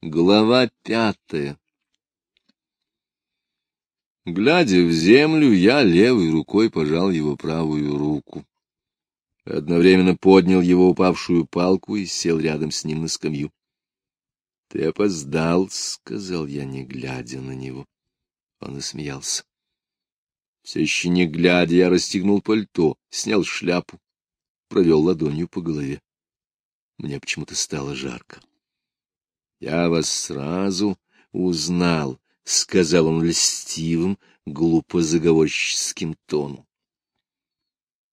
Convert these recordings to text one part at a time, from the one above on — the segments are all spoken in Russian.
Глава пятая Глядя в землю, я левой рукой пожал его правую руку. Одновременно поднял его упавшую палку и сел рядом с ним на скамью. — Ты опоздал, — сказал я, не глядя на него. Он засмеялся. Все еще не глядя, я расстегнул пальто, снял шляпу, провел ладонью по голове. Мне почему-то стало жарко. — Я вас сразу узнал, — сказал он льстивым, глупо заговорческим тоном.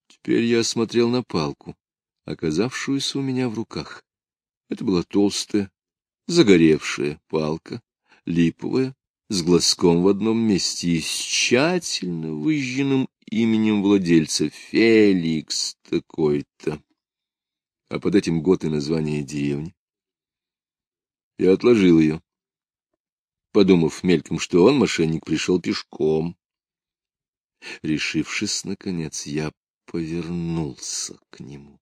Теперь я смотрел на палку, оказавшуюся у меня в руках. Это была толстая, загоревшая палка, липовая, с глазком в одном месте и с тщательно выжженным именем владельца Феликс такой-то. А под этим год и название деревни. Я отложил ее, подумав мельком, что он, мошенник, пришел пешком. Решившись, наконец, я повернулся к нему.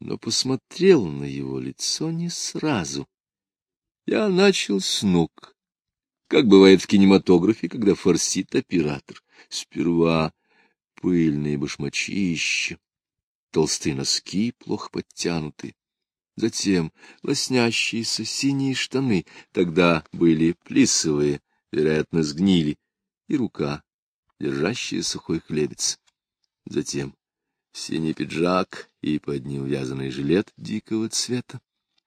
Но посмотрел на его лицо не сразу. Я начал с ног, как бывает в кинематографе, когда форсит оператор. Сперва пыльные башмачища, толстые носки, плохо подтянутые, затем лоснящиеся синие штаны, тогда были плисовые, вероятно, сгнили, и рука, держащая сухой хлебец. Затем синий пиджак и под ним вязаный жилет дикого цвета.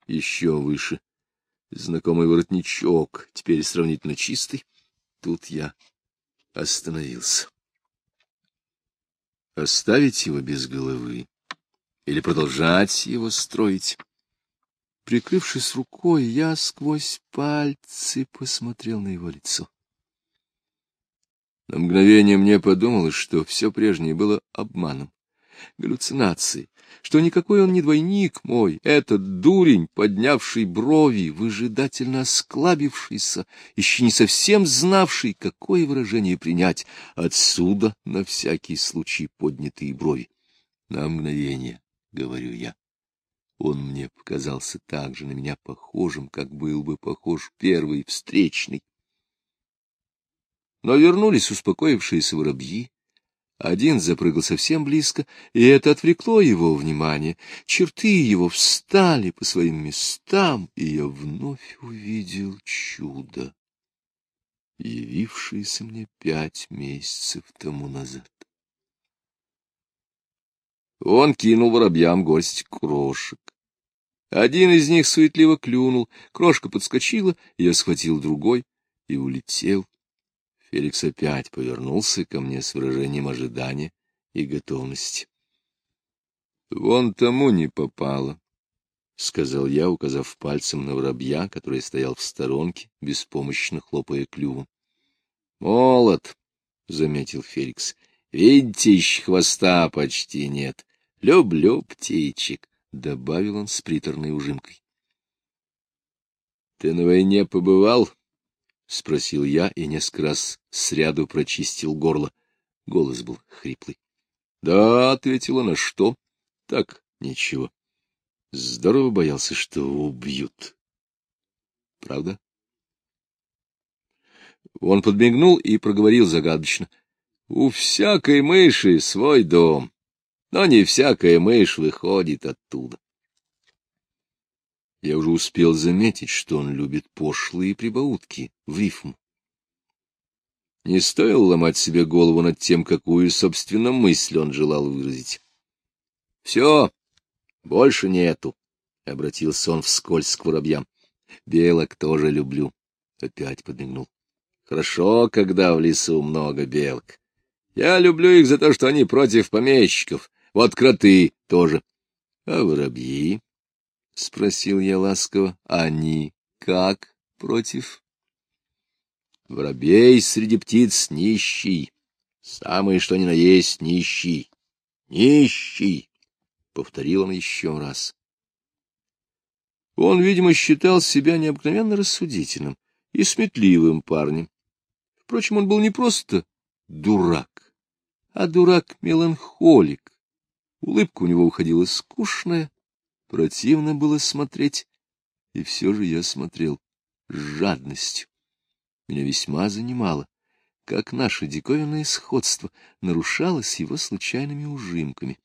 Еще выше знакомый воротничок, теперь сравнительно чистый. Тут я остановился. Оставить его без головы или продолжать его строить? Прикрывшись рукой, я сквозь пальцы посмотрел на его лицо. На мгновение мне подумалось, что все прежнее было обманом, галлюцинацией, что никакой он не двойник мой, этот дурень, поднявший брови, выжидательно осклабившийся, еще не совсем знавший, какое выражение принять, отсюда на всякий случай поднятые брови. На мгновение, — говорю я. Он мне показался так же на меня похожим, как был бы похож первый встречный. Но вернулись успокоившиеся воробьи. Один запрыгал совсем близко, и это отвлекло его внимание. Черты его встали по своим местам, и я вновь увидел чудо, явившееся мне пять месяцев тому назад. Он кинул воробьям горсть крошек. Один из них суетливо клюнул, крошка подскочила, я схватил другой и улетел. Феликс опять повернулся ко мне с выражением ожидания и готовности. — Вон тому не попало, — сказал я, указав пальцем на воробья, который стоял в сторонке, беспомощно хлопая клювом. — Молод, — заметил Феликс, — видите, хвоста почти нет. Люблю птичек, — добавил он с приторной ужимкой. — Ты на войне побывал? — спросил я и несколько раз сряду прочистил горло. Голос был хриплый. — Да, — ответила на что? — Так, ничего. Здорово боялся, что убьют. — Правда? Он подмигнул и проговорил загадочно. — У всякой мыши свой дом но не всякая мышь выходит оттуда. Я уже успел заметить, что он любит пошлые прибаутки в рифму. Не стоило ломать себе голову над тем, какую, собственно, мысль он желал выразить. — Все, больше нету, — обратился он вскользь к воробьям. — Белок тоже люблю, — опять подмигнул. — Хорошо, когда в лесу много белок. Я люблю их за то, что они против помещиков, вот кроты тоже. — А воробьи? — спросил я ласково. — Они как против? — Воробей среди птиц нищий. Самый что ни на есть нищий. Нищий! — повторил он еще раз. Он, видимо, считал себя необыкновенно рассудительным и сметливым парнем. Впрочем, он был не просто дурак, а дурак-меланхолик, Улыбка у него уходила скучная, противно было смотреть. И все же я смотрел с жадностью. Меня весьма занимало, как наше диковинное сходство нарушалось его случайными ужимками.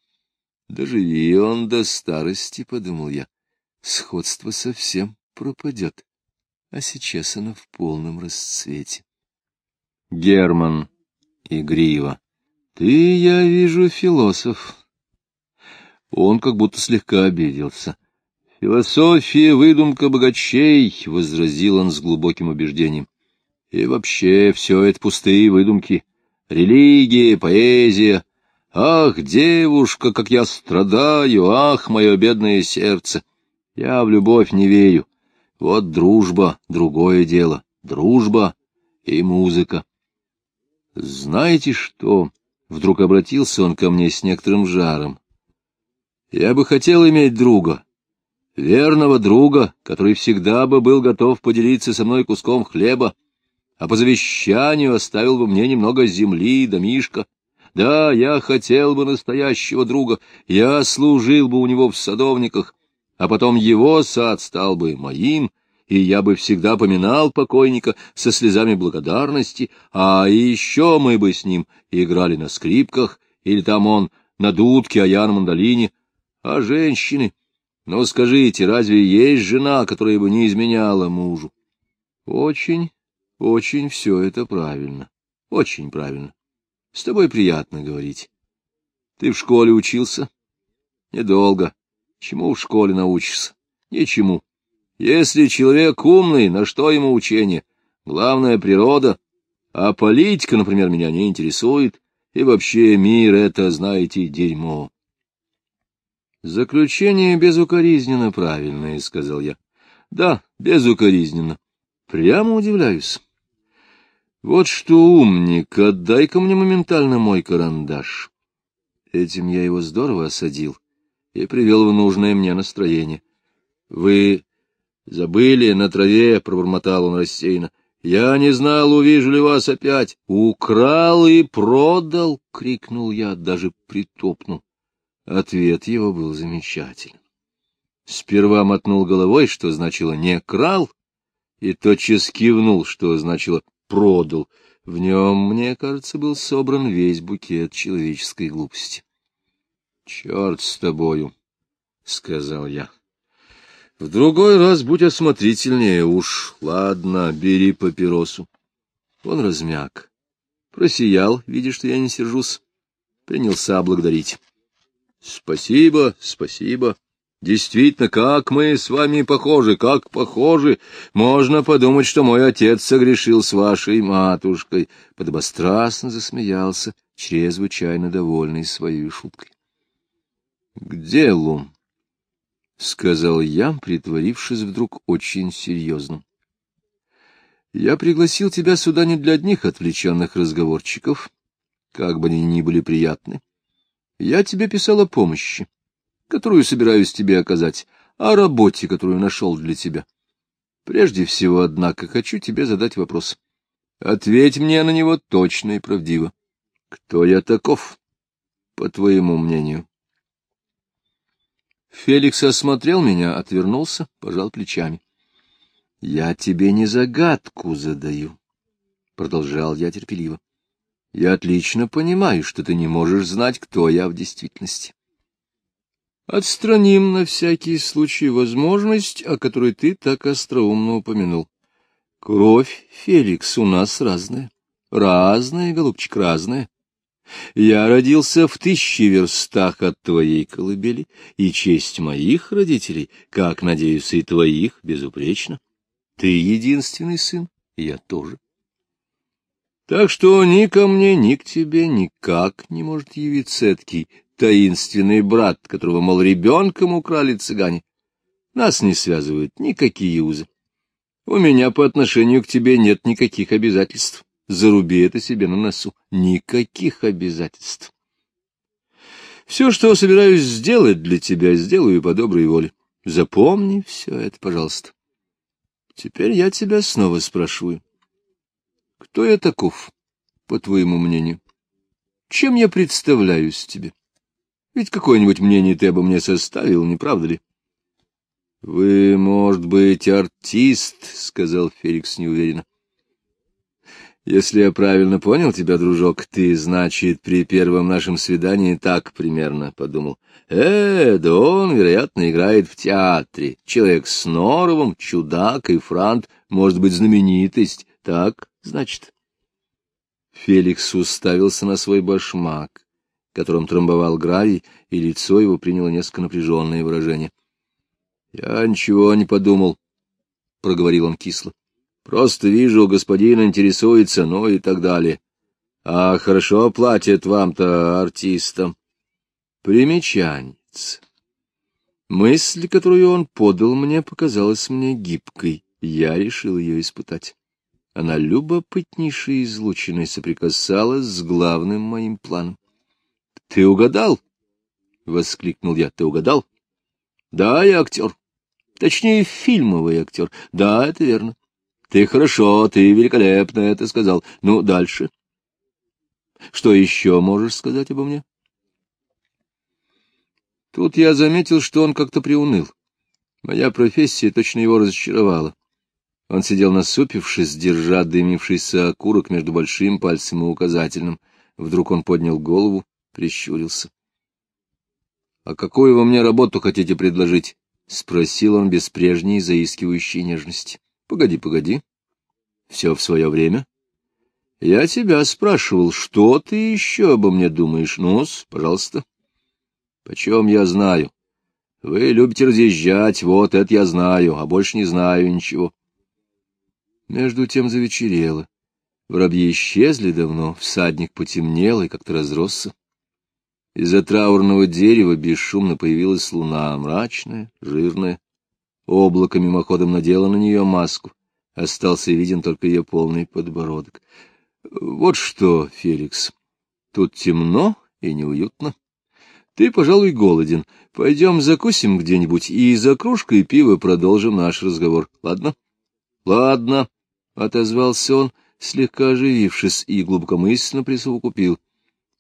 Даже и он до старости, — подумал я, — сходство совсем пропадет, а сейчас оно в полном расцвете. Герман игриво. Ты, я вижу, философ. Он как будто слегка обиделся. Философия — выдумка богачей, — возразил он с глубоким убеждением. И вообще все это пустые выдумки. Религия, поэзия. Ах, девушка, как я страдаю, ах, мое бедное сердце. Я в любовь не верю. Вот дружба — другое дело. Дружба и музыка. Знаете что? Вдруг обратился он ко мне с некоторым жаром. Я бы хотел иметь друга, верного друга, который всегда бы был готов поделиться со мной куском хлеба, а по завещанию оставил бы мне немного земли, домишка. Да, я хотел бы настоящего друга, я служил бы у него в садовниках, а потом его сад стал бы моим, и я бы всегда поминал покойника со слезами благодарности, а еще мы бы с ним играли на скрипках, или там он на дудке, а я на мандолине. А женщины... Ну, скажите, разве есть жена, которая бы не изменяла мужу? Очень, очень все это правильно. Очень правильно. С тобой приятно говорить. Ты в школе учился? Недолго. Чему в школе научишься? Ничему. Если человек умный, на что ему учение? Главное — природа. А политика, например, меня не интересует. И вообще мир — это, знаете, дерьмо. Заключение безукоризненно правильное, — сказал я. Да, безукоризненно. Прямо удивляюсь. Вот что, умник, отдай-ка мне моментально мой карандаш. Этим я его здорово осадил и привел в нужное мне настроение. Вы забыли на траве, — пробормотал он рассеянно. Я не знал, увижу ли вас опять. Украл и продал, — крикнул я, даже притопнул. Ответ его был замечательный. Сперва мотнул головой, что значило «не крал», и тотчас кивнул, что значило «продал». В нем, мне кажется, был собран весь букет человеческой глупости. — Черт с тобою, — сказал я. — В другой раз будь осмотрительнее уж. Ладно, бери папиросу. Он размяк, просиял, видя, что я не сержусь, принялся благодарить. Спасибо, спасибо. Действительно, как мы с вами похожи, как похожи. Можно подумать, что мой отец согрешил с вашей матушкой. Подобострастно засмеялся, чрезвычайно довольный своей шуткой. — К делу, — сказал я, притворившись вдруг очень серьезным. — Я пригласил тебя сюда не для одних отвлеченных разговорчиков, как бы они ни были приятны. — я тебе писал о помощи, которую собираюсь тебе оказать, о работе, которую нашел для тебя. Прежде всего, однако, хочу тебе задать вопрос. Ответь мне на него точно и правдиво. Кто я таков, по твоему мнению? Феликс осмотрел меня, отвернулся, пожал плечами. — Я тебе не загадку задаю, — продолжал я терпеливо. Я отлично понимаю, что ты не можешь знать, кто я в действительности. Отстраним на всякий случай возможность, о которой ты так остроумно упомянул. Кровь, Феликс, у нас разная. Разная, голубчик, разная. Я родился в тысячи верстах от твоей колыбели, и честь моих родителей, как, надеюсь, и твоих, безупречна. Ты единственный сын, я тоже. Так что ни ко мне, ни к тебе никак не может явиться эдакий таинственный брат, которого, мол, ребенком украли цыгане. Нас не связывают никакие узы. У меня по отношению к тебе нет никаких обязательств. Заруби это себе на носу. Никаких обязательств. Все, что собираюсь сделать для тебя, сделаю по доброй воле. Запомни все это, пожалуйста. Теперь я тебя снова спрашиваю. Кто я таков, по твоему мнению? Чем я представляюсь тебе? Ведь какое-нибудь мнение ты обо мне составил, не правда ли? — Вы, может быть, артист, — сказал Феликс неуверенно. — Если я правильно понял тебя, дружок, ты, значит, при первом нашем свидании так примерно подумал. Э, да он, вероятно, играет в театре. Человек с норовом, чудак и франт, может быть, знаменитость. Так, значит. Феликс уставился на свой башмак, которым трамбовал гравий, и лицо его приняло несколько напряженное выражение. —— Я ничего не подумал, — проговорил он кисло. — Просто вижу, господин интересуется, ну и так далее. А хорошо платят вам-то, артистам. Примечанец. Мысль, которую он подал мне, показалась мне гибкой. Я решил ее испытать. Она любопытнейшей излучиной соприкасалась с главным моим планом. — Ты угадал? — воскликнул я. — Ты угадал? — Да, я актер. Точнее, фильмовый актер. Да, это верно. Ты хорошо, ты великолепно это сказал. Ну, дальше. Что еще можешь сказать обо мне? Тут я заметил, что он как-то приуныл. Моя профессия точно его разочаровала. Он сидел насупившись, держа дымившийся окурок между большим пальцем и указательным. Вдруг он поднял голову, прищурился. — А какую вы мне работу хотите предложить? — спросил он без прежней заискивающей нежности. — Погоди, погоди. Все в свое время. Я тебя спрашивал, что ты еще обо мне думаешь? ну пожалуйста. — Почем я знаю? Вы любите разъезжать, вот это я знаю, а больше не знаю ничего. Между тем завечерело. Воробьи исчезли давно, всадник потемнел и как-то разросся. Из-за траурного дерева бесшумно появилась луна, мрачная, жирная. Облако мимоходом надело на нее маску. Остался виден только ее полный подбородок. Вот что, Феликс, тут темно и неуютно. Ты, пожалуй, голоден. Пойдем закусим где-нибудь и за кружкой пива продолжим наш разговор. Ладно? Ладно, — отозвался он, слегка оживившись, и глубокомысленно присовокупил.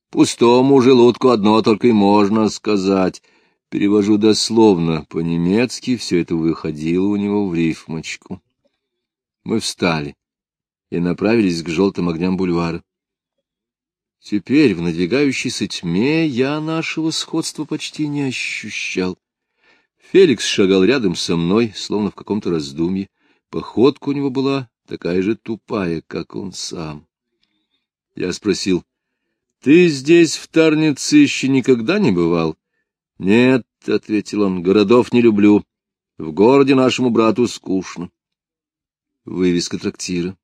Пустому желудку одно только и можно сказать. Перевожу дословно, по-немецки все это выходило у него в рифмочку. Мы встали и направились к желтым огням бульвара. Теперь, в надвигающейся тьме, я нашего сходства почти не ощущал. Феликс шагал рядом со мной, словно в каком-то раздумье. Походка у него была такая же тупая, как он сам. Я спросил, ты здесь, в Тарнице, еще никогда не бывал? — Нет, — ответил он, — городов не люблю. В городе нашему брату скучно. Вывеска трактира.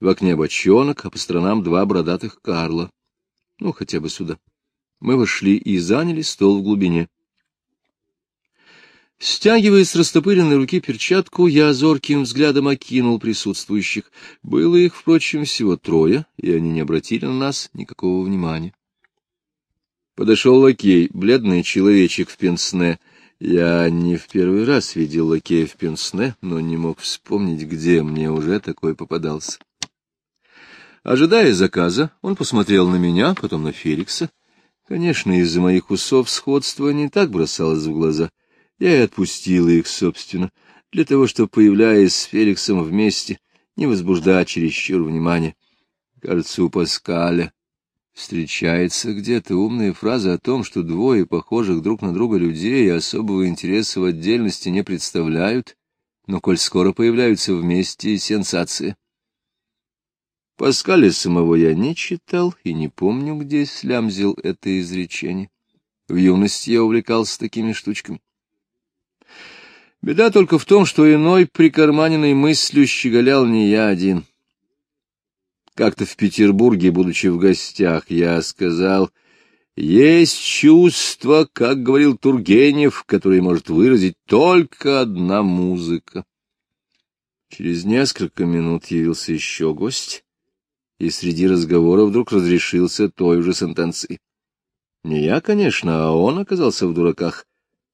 В окне бочонок, а по сторонам два бородатых Карла. Ну, хотя бы сюда. Мы вошли и заняли стол в глубине. Стягивая с растопыренной руки перчатку, я зорким взглядом окинул присутствующих. Было их, впрочем, всего трое, и они не обратили на нас никакого внимания. Подошел лакей, бледный человечек в пенсне. Я не в первый раз видел лакея в пенсне, но не мог вспомнить, где мне уже такой попадался. Ожидая заказа, он посмотрел на меня, потом на Феликса. Конечно, из-за моих усов сходство не так бросалось в глаза — я и отпустила их, собственно, для того, чтобы, появляясь с Феликсом вместе, не возбуждать чересчур внимания. Кажется, у Паскаля встречается где-то умная фраза о том, что двое похожих друг на друга людей особого интереса в отдельности не представляют, но коль скоро появляются вместе, сенсация. Паскаля самого я не читал и не помню, где слямзил это изречение. В юности я увлекался такими штучками. Беда только в том, что иной прикарманенной мыслью щеголял не я один. Как-то в Петербурге, будучи в гостях, я сказал, есть чувство, как говорил Тургенев, которое может выразить только одна музыка. Через несколько минут явился еще гость, и среди разговора вдруг разрешился той же сентенцией. Не я, конечно, а он оказался в дураках.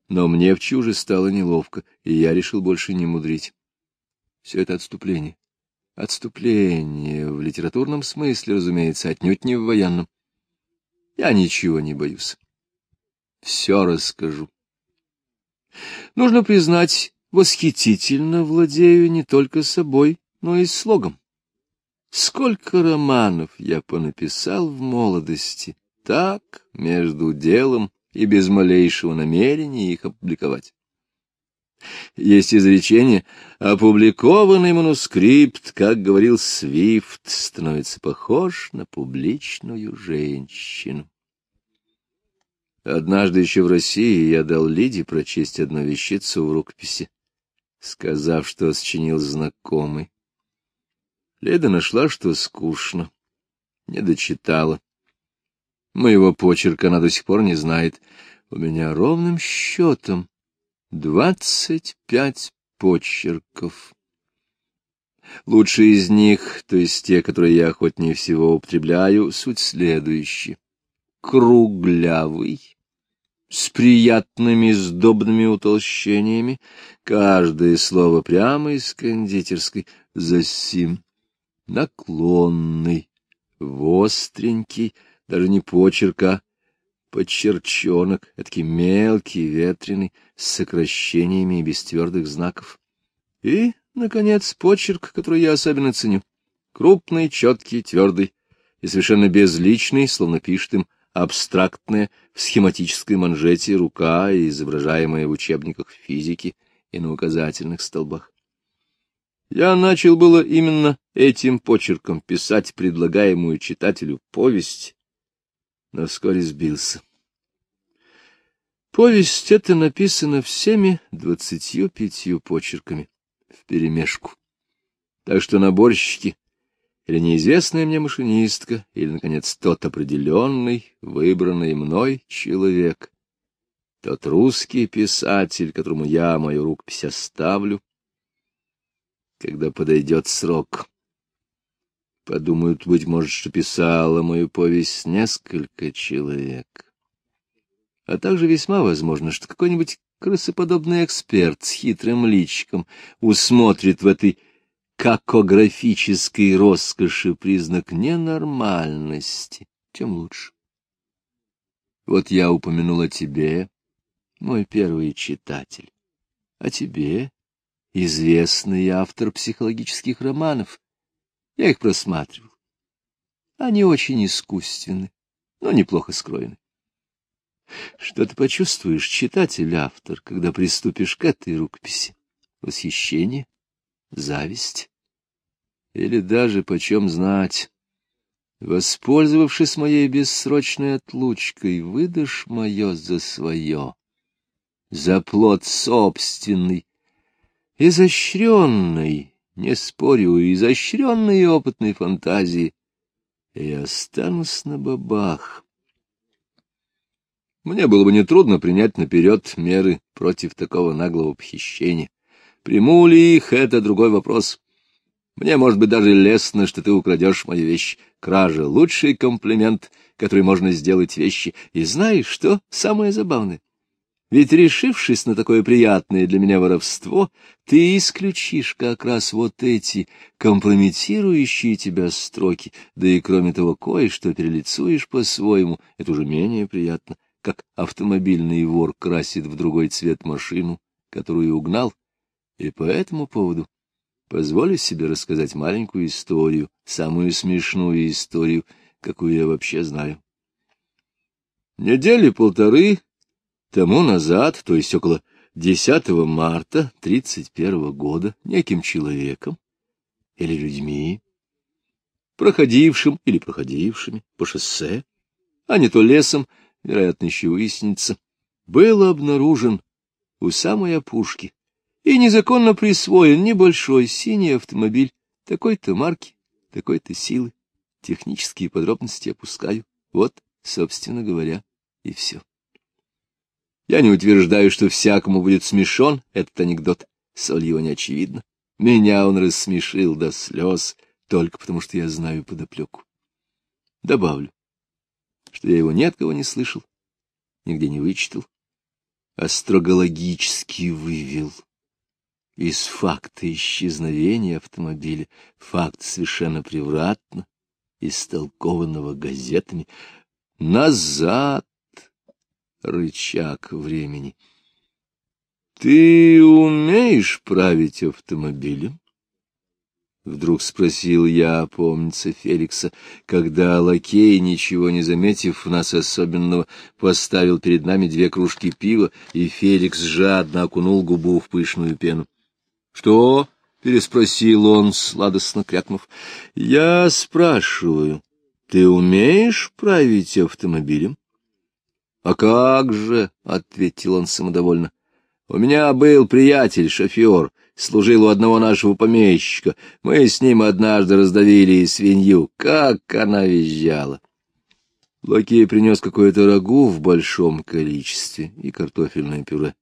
Но мне в чуже стало неловко, и я решил больше не мудрить. Все это отступление. Отступление в литературном смысле, разумеется, отнюдь не в военном. Я ничего не боюсь. Все расскажу. Нужно признать, восхитительно владею не только собой, но и слогом. Сколько романов я понаписал в молодости, так, между делом и без малейшего намерения их опубликовать. Есть изречение «Опубликованный манускрипт, как говорил Свифт, становится похож на публичную женщину». Однажды еще в России я дал Лиде прочесть одну вещицу в рукописи, сказав, что сочинил знакомый. Леда нашла, что скучно, не дочитала. Моего почерка она до сих пор не знает. У меня ровным счетом двадцать пять почерков. Лучшие из них, то есть те, которые я охотнее всего употребляю, суть следующие. Круглявый, с приятными сдобными утолщениями, каждое слово прямо из кондитерской, засим, наклонный, востренький, даже не почерка, подчерчонок, эдакий мелкий, ветреный, с сокращениями и без твердых знаков. И, наконец, почерк, который я особенно ценю. Крупный, четкий, твердый и совершенно безличный, словно пишет им абстрактная в схематической манжете рука, изображаемая в учебниках физики и на указательных столбах. Я начал было именно этим почерком писать предлагаемую читателю повесть, но вскоре сбился. Повесть эта написана всеми двадцатью пятью почерками вперемешку. Так что наборщики или неизвестная мне машинистка, или, наконец, тот определенный, выбранный мной человек, тот русский писатель, которому я мою рукопись оставлю, когда подойдет срок. Подумают, быть может, что писала мою повесть несколько человек. А также весьма возможно, что какой-нибудь крысоподобный эксперт с хитрым личиком усмотрит в этой какографической роскоши признак ненормальности, тем лучше. Вот я упомянул о тебе, мой первый читатель, о тебе, известный автор психологических романов, я их просматривал. Они очень искусственны, но неплохо скроены. Что ты почувствуешь, читатель-автор, когда приступишь к этой рукописи? Восхищение? Зависть? Или даже, почем знать, воспользовавшись моей бессрочной отлучкой, выдашь мое за свое, за плод собственный, изощренный, не спорю, изощренной и опытной фантазии, и останусь на бабах. Мне было бы нетрудно принять наперед меры против такого наглого похищения. Приму ли их — это другой вопрос. Мне, может быть, даже лестно, что ты украдешь мои вещи. Кража — лучший комплимент, который можно сделать вещи. И знаешь, что самое забавное? Ведь, решившись на такое приятное для меня воровство, ты исключишь как раз вот эти компрометирующие тебя строки, да и, кроме того, кое-что перелицуешь по-своему, это уже менее приятно, как автомобильный вор красит в другой цвет машину, которую угнал, и по этому поводу позволю себе рассказать маленькую историю, самую смешную историю, какую я вообще знаю. Недели полторы Тому назад, то есть около 10 марта 31 года, неким человеком или людьми, проходившим или проходившими по шоссе, а не то лесом, вероятно, еще выяснится, был обнаружен у самой опушки и незаконно присвоен небольшой синий автомобиль такой-то марки, такой-то силы. Технические подробности опускаю. Вот, собственно говоря, и все. Я не утверждаю, что всякому будет смешон этот анекдот, соль его не очевидна. Меня он рассмешил до слез, только потому что я знаю подоплеку. Добавлю, что я его ни от кого не слышал, нигде не вычитал, а строго логически вывел из факта исчезновения автомобиля, факт совершенно превратно, истолкованного газетами, назад рычаг времени. Ты умеешь править автомобилем? Вдруг спросил я, помнится, Феликса, когда лакей, ничего не заметив нас особенного, поставил перед нами две кружки пива, и Феликс жадно окунул губу в пышную пену. — Что? — переспросил он, сладостно крякнув. — Я спрашиваю, ты умеешь править автомобилем? — А как же, — ответил он самодовольно. — У меня был приятель, шофер, служил у одного нашего помещика. Мы с ним однажды раздавили свинью. Как она визжала! Лакей принес какое-то рагу в большом количестве и картофельное пюре.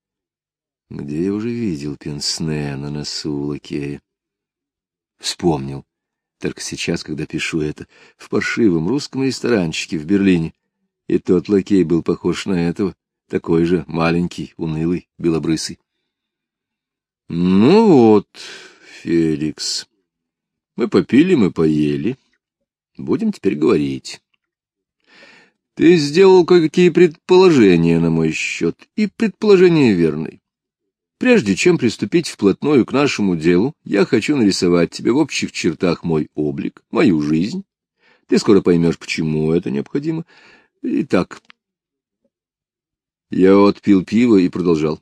Где я уже видел пенсне на носу лакея? Вспомнил. Только сейчас, когда пишу это, в паршивом русском ресторанчике в Берлине. И тот лакей был похож на этого, такой же маленький, унылый, белобрысый. Ну вот, Феликс, мы попили, мы поели. Будем теперь говорить. Ты сделал кое-какие предположения на мой счет, и предположения верные. Прежде чем приступить вплотную к нашему делу, я хочу нарисовать тебе в общих чертах мой облик, мою жизнь. Ты скоро поймешь, почему это необходимо. Итак, я отпил пиво и продолжал.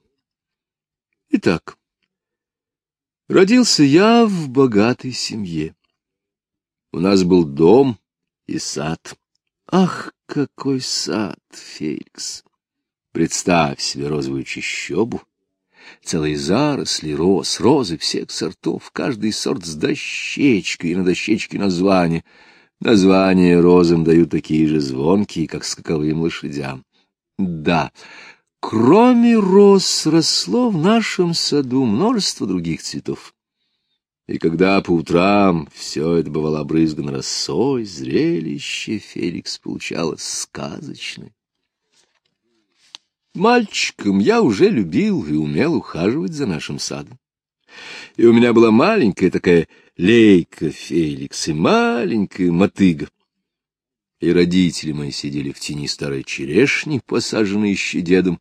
Итак, Родился я в богатой семье. У нас был дом и сад. Ах, какой сад, Феликс! Представь себе розовую чащобу, целые заросли роз, розы всех сортов, каждый сорт с дощечкой и на дощечке название. Названия розам дают такие же звонкие, как скаковым лошадям. Да, Кроме роз росло в нашем саду множество других цветов. И когда по утрам все это бывало обрызгано росой, зрелище Феликс получалось сказочное. Мальчиком я уже любил и умел ухаживать за нашим садом. И у меня была маленькая такая лейка Феликс и маленькая мотыга. И родители мои сидели в тени старой черешни, посаженной еще дедом,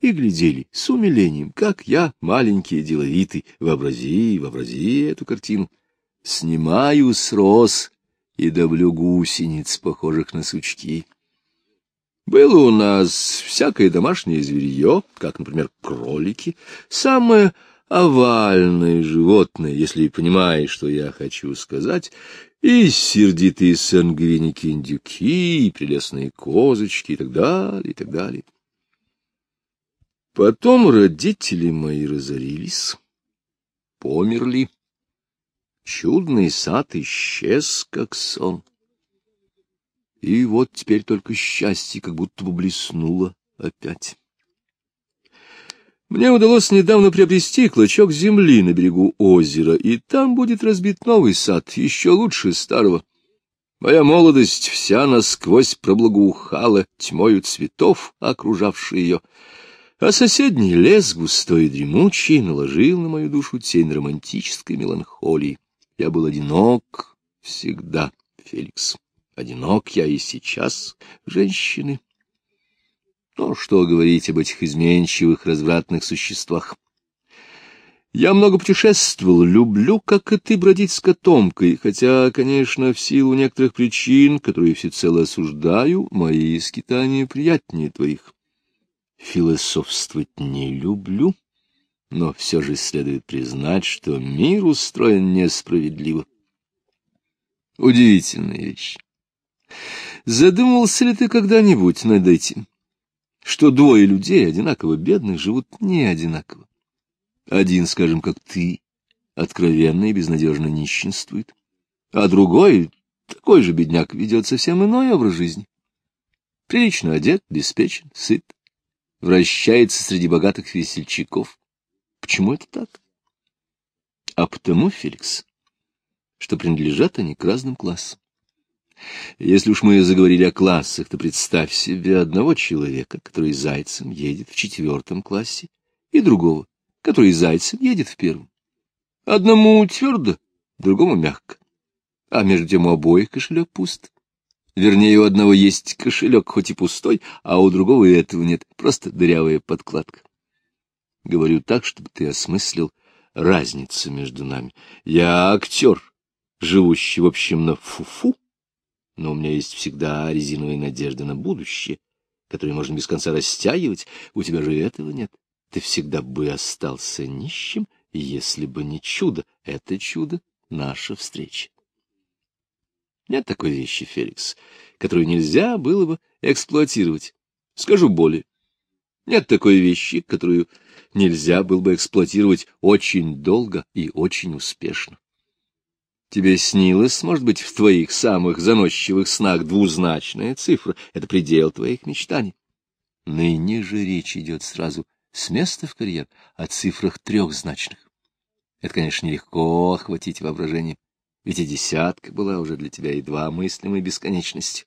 и глядели с умилением, как я, маленький деловитый, вообрази, вообрази эту картину. Снимаю с роз и давлю гусениц, похожих на сучки. Было у нас всякое домашнее зверье, как, например, кролики, самое овальное животное, если понимаешь, что я хочу сказать, и сердитые сангвиники-индюки, и прелестные козочки, и так далее, и так далее. Потом родители мои разорились, померли. Чудный сад исчез, как сон. И вот теперь только счастье как будто бы блеснуло опять. Мне удалось недавно приобрести клочок земли на берегу озера, и там будет разбит новый сад, еще лучше старого. Моя молодость вся насквозь проблагоухала тьмою цветов, окружавшей ее, — а соседний лес, густой и дремучий, наложил на мою душу тень романтической меланхолии. Я был одинок всегда, Феликс. Одинок я и сейчас, женщины. Ну, что говорить об этих изменчивых, развратных существах? Я много путешествовал, люблю, как и ты, бродить с котомкой, хотя, конечно, в силу некоторых причин, которые всецело осуждаю, мои скитания приятнее твоих. Философствовать не люблю, но все же следует признать, что мир устроен несправедливо. Удивительная вещь. Задумывался ли ты когда-нибудь над этим, что двое людей, одинаково бедных, живут не одинаково? Один, скажем, как ты, откровенно и безнадежно нищенствует, а другой, такой же бедняк, ведет совсем иной образ жизни. Прилично одет, беспечен, сыт, вращается среди богатых весельчаков. Почему это так? А потому, Феликс, что принадлежат они к разным классам. Если уж мы заговорили о классах, то представь себе одного человека, который зайцем едет в четвертом классе, и другого, который зайцем едет в первом. Одному твердо, другому мягко, а между тем у обоих кошелек пуст. Вернее, у одного есть кошелек, хоть и пустой, а у другого и этого нет, просто дырявая подкладка. Говорю так, чтобы ты осмыслил разницу между нами. Я актер, живущий, в общем, на фу-фу, но у меня есть всегда резиновая надежда на будущее, которую можно без конца растягивать. У тебя же этого нет. Ты всегда бы остался нищим, если бы не чудо. Это чудо — наша встреча. Нет такой вещи, Феликс, которую нельзя было бы эксплуатировать. Скажу более. Нет такой вещи, которую нельзя было бы эксплуатировать очень долго и очень успешно. Тебе снилось, может быть, в твоих самых заносчивых снах двузначная цифра. Это предел твоих мечтаний. Ныне же речь идет сразу с места в карьер о цифрах трехзначных. Это, конечно, нелегко охватить воображение, ведь и десятка была уже для тебя едва мыслимой бесконечностью.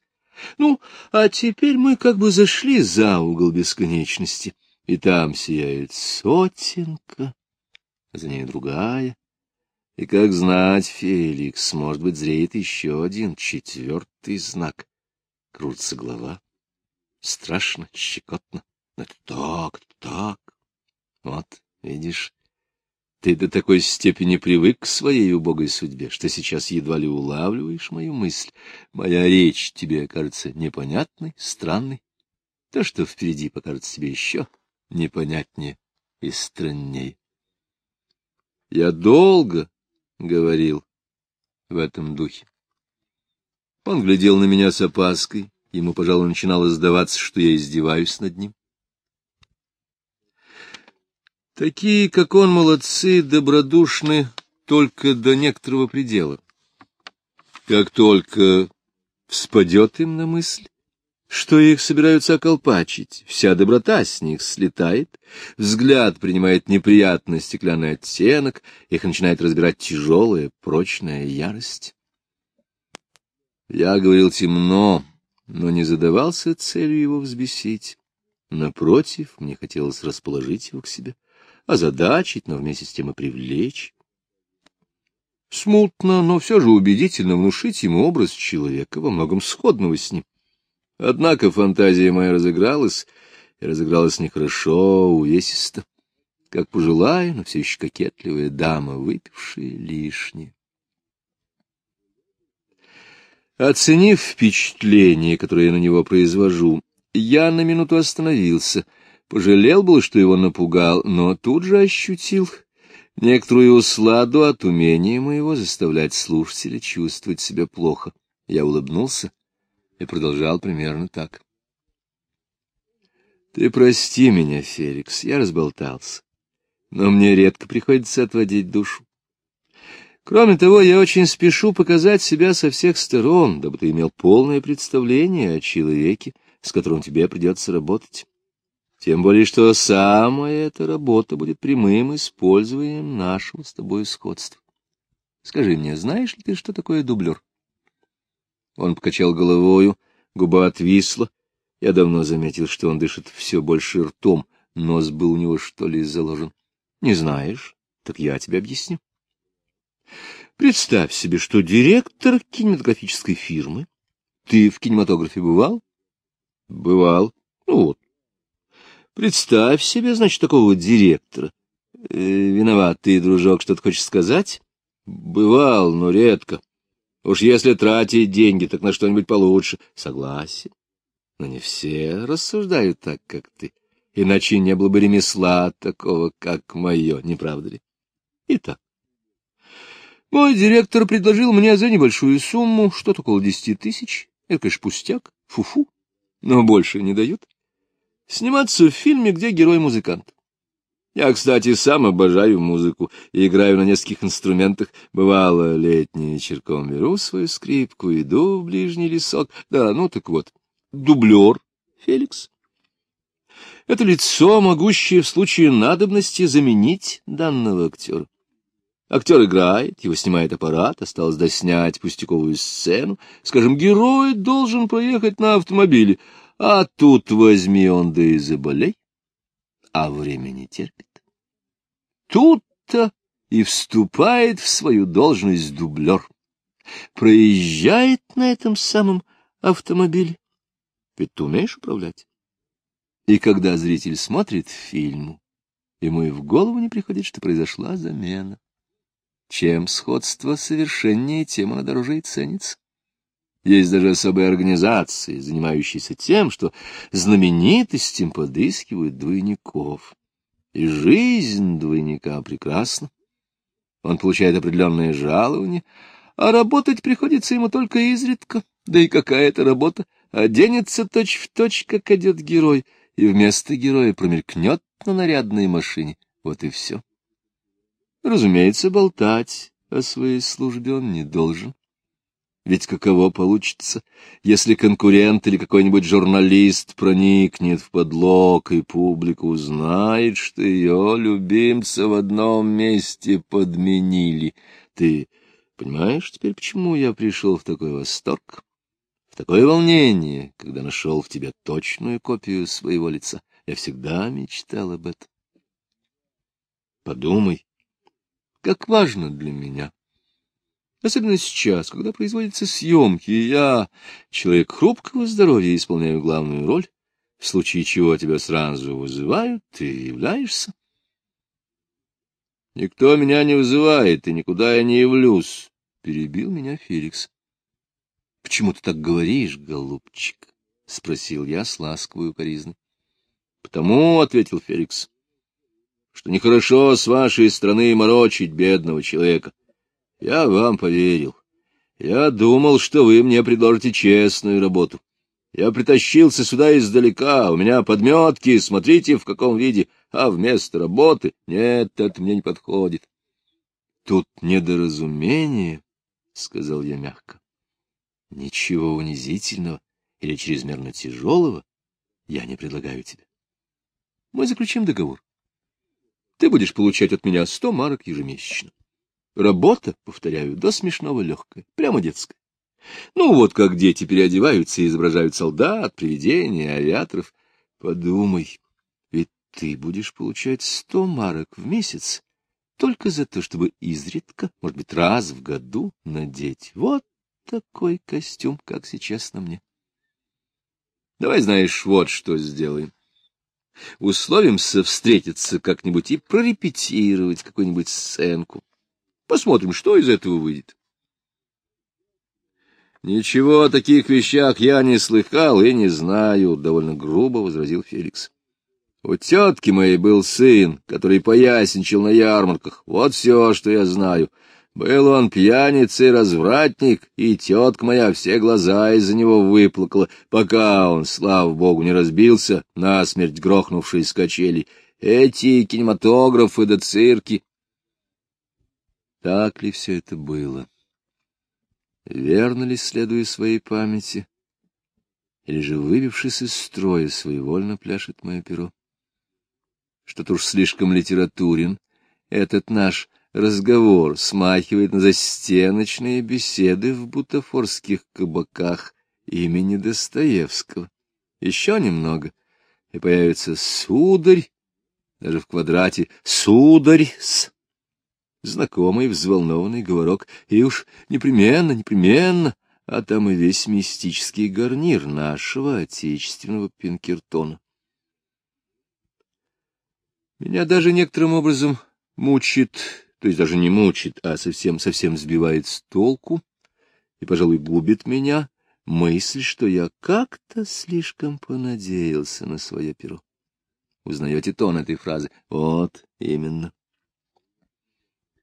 Ну, а теперь мы как бы зашли за угол бесконечности, и там сияет сотенка, а за ней другая. И как знать, Феликс, может быть, зреет еще один, четвертый знак. Крутится голова. Страшно, щекотно. Но это так, так. Вот, видишь, ты до такой степени привык к своей убогой судьбе, что сейчас едва ли улавливаешь мою мысль. Моя речь тебе кажется непонятной, странной. То, что впереди, покажется тебе еще непонятнее и страннее. Я долго говорил в этом духе. Он глядел на меня с опаской, ему, пожалуй, начинало сдаваться, что я издеваюсь над ним. Такие, как он, молодцы, добродушны только до некоторого предела. Как только вспадет им на мысль, что их собираются околпачить, вся доброта с них слетает, взгляд принимает неприятный стеклянный оттенок, их начинает разбирать тяжелая, прочная ярость. Я говорил темно, но не задавался целью его взбесить. Напротив, мне хотелось расположить его к себе озадачить, но вместе с тем и привлечь. Смутно, но все же убедительно внушить ему образ человека, во многом сходного с ним. Однако фантазия моя разыгралась, и разыгралась нехорошо, увесисто, как пожилая, но все еще кокетливая дама, выпившая лишнее. Оценив впечатление, которое я на него произвожу, я на минуту остановился — Пожалел был, что его напугал, но тут же ощутил некоторую усладу от умения моего заставлять слушателя чувствовать себя плохо. Я улыбнулся и продолжал примерно так. — Ты прости меня, Феликс, я разболтался, но мне редко приходится отводить душу. Кроме того, я очень спешу показать себя со всех сторон, дабы ты имел полное представление о человеке, с которым тебе придется работать. Тем более, что самая эта работа будет прямым использованием нашего с тобой сходства. Скажи мне, знаешь ли ты, что такое дублер? Он покачал головою, губа отвисла. Я давно заметил, что он дышит все больше ртом, нос был у него, что ли, заложен. Не знаешь? Так я тебе объясню. Представь себе, что директор кинематографической фирмы. Ты в кинематографе бывал? Бывал. Ну вот, Представь себе, значит, такого директора. Э, виноват ты, дружок, что-то хочешь сказать? Бывал, но редко. Уж если тратить деньги, так на что-нибудь получше. Согласен. Но не все рассуждают так, как ты. Иначе не было бы ремесла такого, как мое, не правда ли? Итак. Мой директор предложил мне за небольшую сумму, что-то около десяти тысяч. Это, конечно, пустяк, фу-фу, но больше не дают сниматься в фильме, где герой музыкант. Я, кстати, сам обожаю музыку и играю на нескольких инструментах. Бывало, летним вечерком беру свою скрипку, иду в ближний лесок. Да, ну так вот, дублер Феликс. Это лицо, могущее в случае надобности заменить данного актера. Актер играет, его снимает аппарат, осталось доснять пустяковую сцену. Скажем, герой должен проехать на автомобиле, а тут возьми он да и заболей, а время не терпит. Тут-то и вступает в свою должность дублер. Проезжает на этом самом автомобиле. Ведь ты умеешь управлять? И когда зритель смотрит фильм, ему и в голову не приходит, что произошла замена. Чем сходство совершеннее, тем оно дороже и ценится. Есть даже особые организации, занимающиеся тем, что знаменитостям подыскивают двойников. И жизнь двойника прекрасна. Он получает определенное жалование, а работать приходится ему только изредка. Да и какая это работа? Оденется точь-в-точь, точь, как одет герой, и вместо героя промелькнет на нарядной машине. Вот и все. Разумеется, болтать о своей службе он не должен. Ведь каково получится, если конкурент или какой-нибудь журналист проникнет в подлог, и публика узнает, что ее любимца в одном месте подменили. Ты понимаешь теперь, почему я пришел в такой восторг, в такое волнение, когда нашел в тебе точную копию своего лица? Я всегда мечтал об этом. Подумай, как важно для меня Особенно сейчас, когда производятся съемки, я, человек хрупкого здоровья, исполняю главную роль, в случае чего тебя сразу вызывают, ты являешься. — Никто меня не вызывает, и никуда я не явлюсь, — перебил меня Феликс. — Почему ты так говоришь, голубчик? — спросил я с ласковой укоризной. — Потому, — ответил Феликс, — что нехорошо с вашей стороны морочить бедного человека. Я вам поверил. Я думал, что вы мне предложите честную работу. Я притащился сюда издалека, у меня подметки, смотрите, в каком виде, а вместо работы нет, это мне не подходит. Тут недоразумение, — сказал я мягко. Ничего унизительного или чрезмерно тяжелого я не предлагаю тебе. Мы заключим договор. Ты будешь получать от меня сто марок ежемесячно. Работа, повторяю, до смешного легкая, прямо детская. Ну вот как дети переодеваются и изображают солдат, привидений, авиаторов. Подумай, ведь ты будешь получать сто марок в месяц только за то, чтобы изредка, может быть, раз в году надеть вот такой костюм, как сейчас на мне. Давай, знаешь, вот что сделаем. Условимся встретиться как-нибудь и прорепетировать какую-нибудь сценку. Посмотрим, что из этого выйдет. Ничего о таких вещах я не слыхал и не знаю, — довольно грубо возразил Феликс. У тетки моей был сын, который поясничал на ярмарках. Вот все, что я знаю. Был он пьяница и развратник, и тетка моя все глаза из-за него выплакала, пока он, слава богу, не разбился, насмерть грохнувший с качелей. Эти кинематографы да цирки так ли все это было? Верно ли, следуя своей памяти? Или же, выбившись из строя, своевольно пляшет мое перо? Что-то уж слишком литературен этот наш разговор смахивает на застеночные беседы в бутафорских кабаках имени Достоевского. Еще немного, и появится сударь, даже в квадрате сударь-с знакомый взволнованный говорок, и уж непременно, непременно, а там и весь мистический гарнир нашего отечественного Пинкертона. Меня даже некоторым образом мучит, то есть даже не мучит, а совсем-совсем сбивает с толку и, пожалуй, губит меня мысль, что я как-то слишком понадеялся на свое перо. Узнаете тон этой фразы? Вот, именно.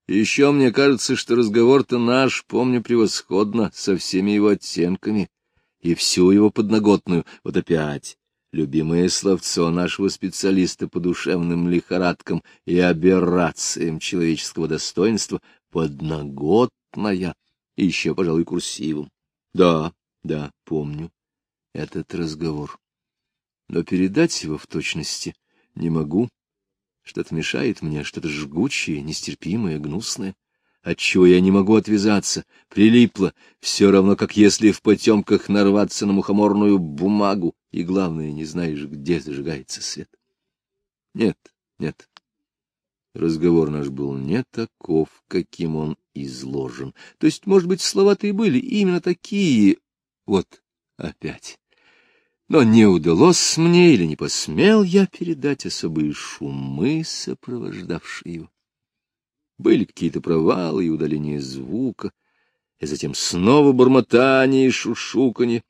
Еще мне кажется, что разговор-то наш, помню превосходно, со всеми его оттенками, и всю его подноготную, вот опять, любимое словцо нашего специалиста по душевным лихорадкам и аберрациям человеческого достоинства, подноготная, и еще, пожалуй, курсивом. Да, да, помню этот разговор. Но передать его в точности не могу, что-то мешает мне, что-то жгучее, нестерпимое, гнусное. Отчего я не могу отвязаться, прилипло, все равно, как если в потемках нарваться на мухоморную бумагу, и, главное, не знаешь, где зажигается свет. Нет, нет. Разговор наш был не таков, каким он изложен. То есть, может быть, слова-то и были именно такие. Вот опять. Но не удалось мне или не посмел я передать особые шумы, сопровождавшие его. Были какие-то провалы и удаление звука, и затем снова бормотание и шушуканье,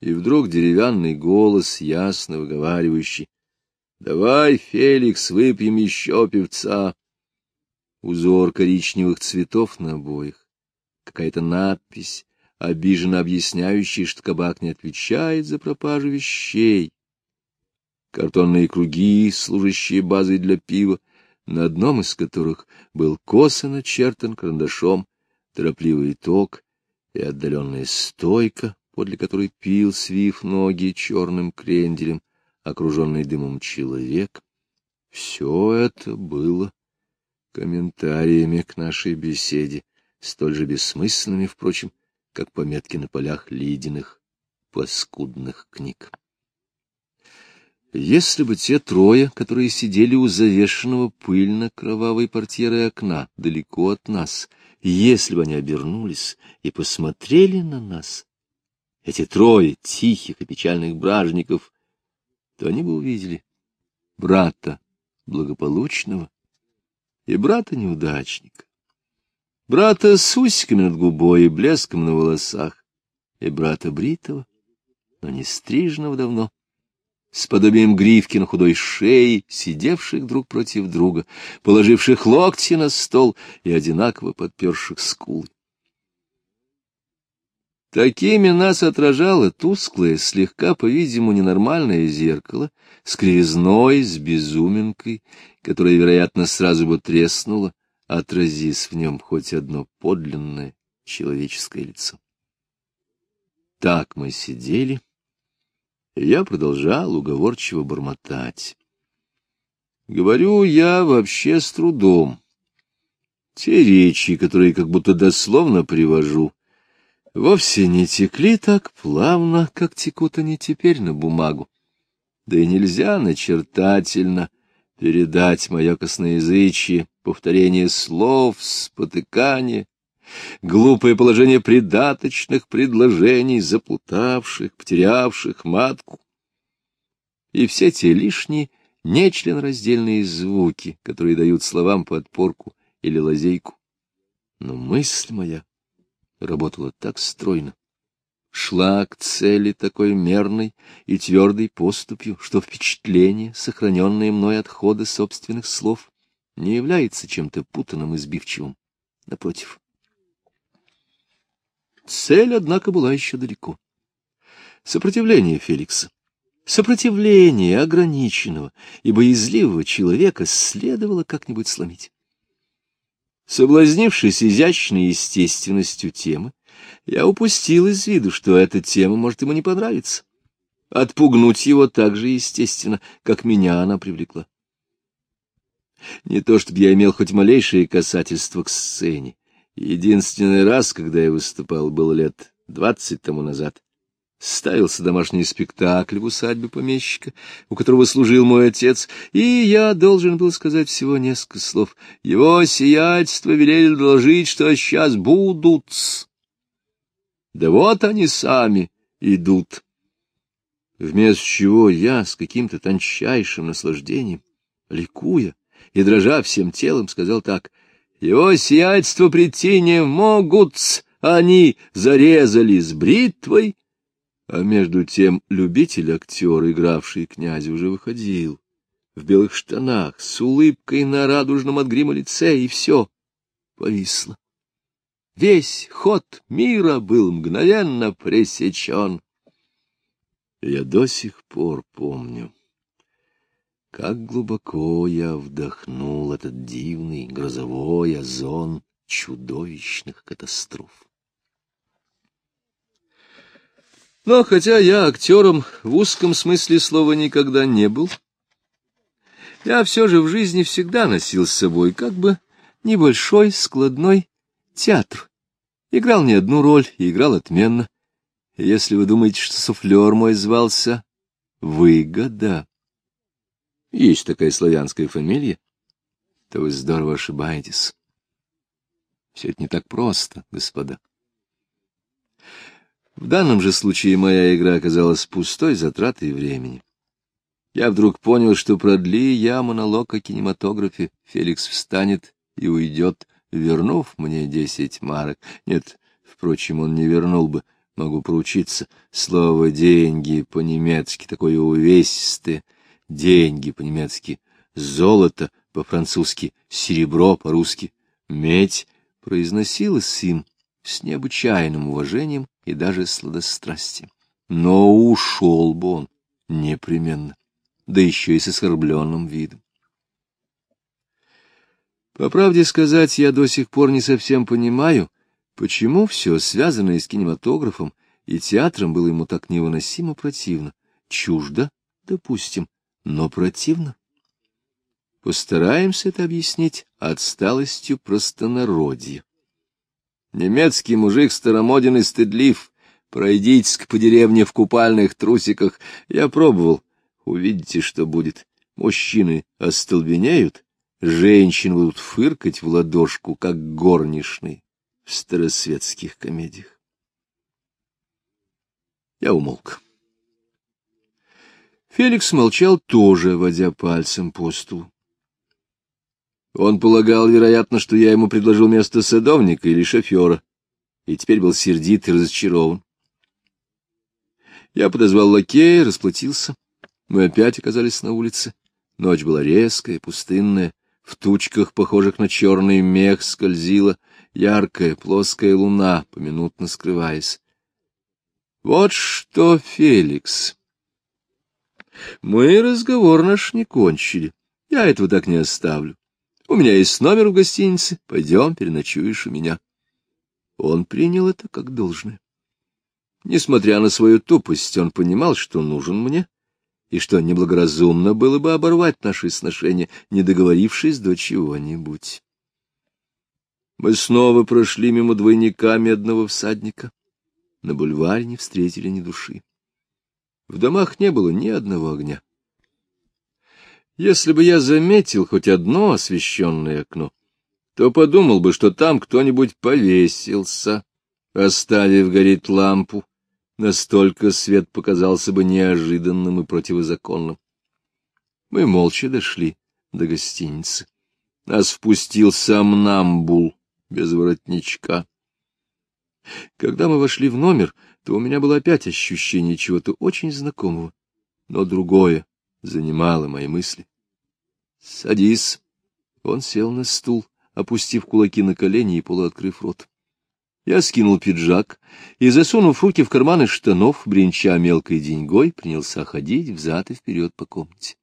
и вдруг деревянный голос, ясно выговаривающий, «Давай, Феликс, выпьем еще певца!» Узор коричневых цветов на обоих, какая-то надпись, обиженно объясняющая, что кабак не отвечает за пропажу вещей. Картонные круги, служащие базой для пива, на одном из которых был косо начертан карандашом торопливый итог и отдаленная стойка, подле которой пил, свив ноги черным кренделем, окруженный дымом человек. Все это было комментариями к нашей беседе, столь же бессмысленными, впрочем, как пометки на полях лидиных, паскудных книг. Если бы те трое, которые сидели у завешенного пыльно-кровавой портьеры окна, далеко от нас, если бы они обернулись и посмотрели на нас, эти трое тихих и печальных бражников, то они бы увидели брата благополучного и брата неудачника, брата с усиками над губой и блеском на волосах, и брата бритого, но не стриженного давно, с подобием гривки на худой шее, сидевших друг против друга, положивших локти на стол и одинаково подперших скулы. Такими нас отражало тусклое, слегка, по-видимому, ненормальное зеркало с кривизной, с безуминкой, которая, вероятно, сразу бы треснула, отразись в нем хоть одно подлинное человеческое лицо. Так мы сидели, и я продолжал уговорчиво бормотать. Говорю я вообще с трудом. Те речи, которые как будто дословно привожу, — вовсе не текли так плавно, как текут они теперь на бумагу. Да и нельзя начертательно передать мое косноязычие, повторение слов, спотыкание, глупое положение придаточных предложений, заплутавших, потерявших матку. И все те лишние нечленораздельные звуки, которые дают словам подпорку или лазейку. Но мысль моя работала так стройно, шла к цели такой мерной и твердой поступью, что впечатление, сохраненное мной от хода собственных слов, не является чем-то путанным и сбивчивым. Напротив. Цель, однако, была еще далеко. Сопротивление Феликса. Сопротивление ограниченного и боязливого человека следовало как-нибудь сломить. Соблазнившись изящной естественностью темы, я упустил из виду, что эта тема может ему не понравиться. Отпугнуть его так же естественно, как меня она привлекла. Не то чтобы я имел хоть малейшее касательство к сцене. Единственный раз, когда я выступал, было лет двадцать тому назад ставился домашний спектакль в усадьбе помещика, у которого служил мой отец, и я должен был сказать всего несколько слов. Его сиятельство велели доложить, что сейчас будут. Да вот они сами идут. Вместо чего я с каким-то тончайшим наслаждением, ликуя и дрожа всем телом, сказал так, «Его сиятельство прийти не могут, они зарезали с бритвой, а между тем любитель-актер, игравший князя, уже выходил в белых штанах, с улыбкой на радужном от грима лице, и все повисло. Весь ход мира был мгновенно пресечен. Я до сих пор помню, как глубоко я вдохнул этот дивный грозовой озон чудовищных катастроф. Но хотя я актером в узком смысле слова никогда не был, я все же в жизни всегда носил с собой как бы небольшой складной театр. Играл не одну роль и играл отменно. Если вы думаете, что суфлер мой звался Выгода, есть такая славянская фамилия, то вы здорово ошибаетесь. Все это не так просто, господа. В данном же случае моя игра оказалась пустой затратой времени. Я вдруг понял, что продли я монолог о кинематографе, Феликс встанет и уйдет, вернув мне десять марок. Нет, впрочем, он не вернул бы, могу поручиться. Слово «деньги» по-немецки такое увесистое. Деньги по-немецки, золото по-французски, серебро по-русски, медь произносилось им с необычайным уважением и даже сладострастием. Но ушел бы он непременно, да еще и с оскорбленным видом. По правде сказать, я до сих пор не совсем понимаю, почему все, связанное с кинематографом и театром, было ему так невыносимо противно. Чуждо, допустим, но противно. Постараемся это объяснить отсталостью простонародья. Немецкий мужик старомоден и стыдлив. Пройдитесь-ка по деревне в купальных трусиках. Я пробовал. Увидите, что будет. Мужчины остолбенеют, женщины будут фыркать в ладошку, как горничные в старосветских комедиях. Я умолк. Феликс молчал тоже, водя пальцем по столу. Он полагал, вероятно, что я ему предложил место садовника или шофера, и теперь был сердит и разочарован. Я подозвал лакея, расплатился. Мы опять оказались на улице. Ночь была резкая, пустынная, в тучках, похожих на черный мех, скользила яркая плоская луна, поминутно скрываясь. Вот что, Феликс. Мы разговор наш не кончили. Я этого так не оставлю. У меня есть номер в гостинице. Пойдем, переночуешь у меня. Он принял это как должное. Несмотря на свою тупость, он понимал, что нужен мне, и что неблагоразумно было бы оборвать наши сношения, не договорившись до чего-нибудь. Мы снова прошли мимо двойника медного всадника. На бульваре не встретили ни души. В домах не было ни одного огня. Если бы я заметил хоть одно освещенное окно, то подумал бы, что там кто-нибудь повесился, оставив гореть лампу. Настолько свет показался бы неожиданным и противозаконным. Мы молча дошли до гостиницы. Нас впустил сам Намбул без воротничка. Когда мы вошли в номер, то у меня было опять ощущение чего-то очень знакомого, но другое, занимало мои мысли. «Садись». Он сел на стул, опустив кулаки на колени и полуоткрыв рот. Я скинул пиджак и, засунув руки в карманы штанов, бренча мелкой деньгой, принялся ходить взад и вперед по комнате.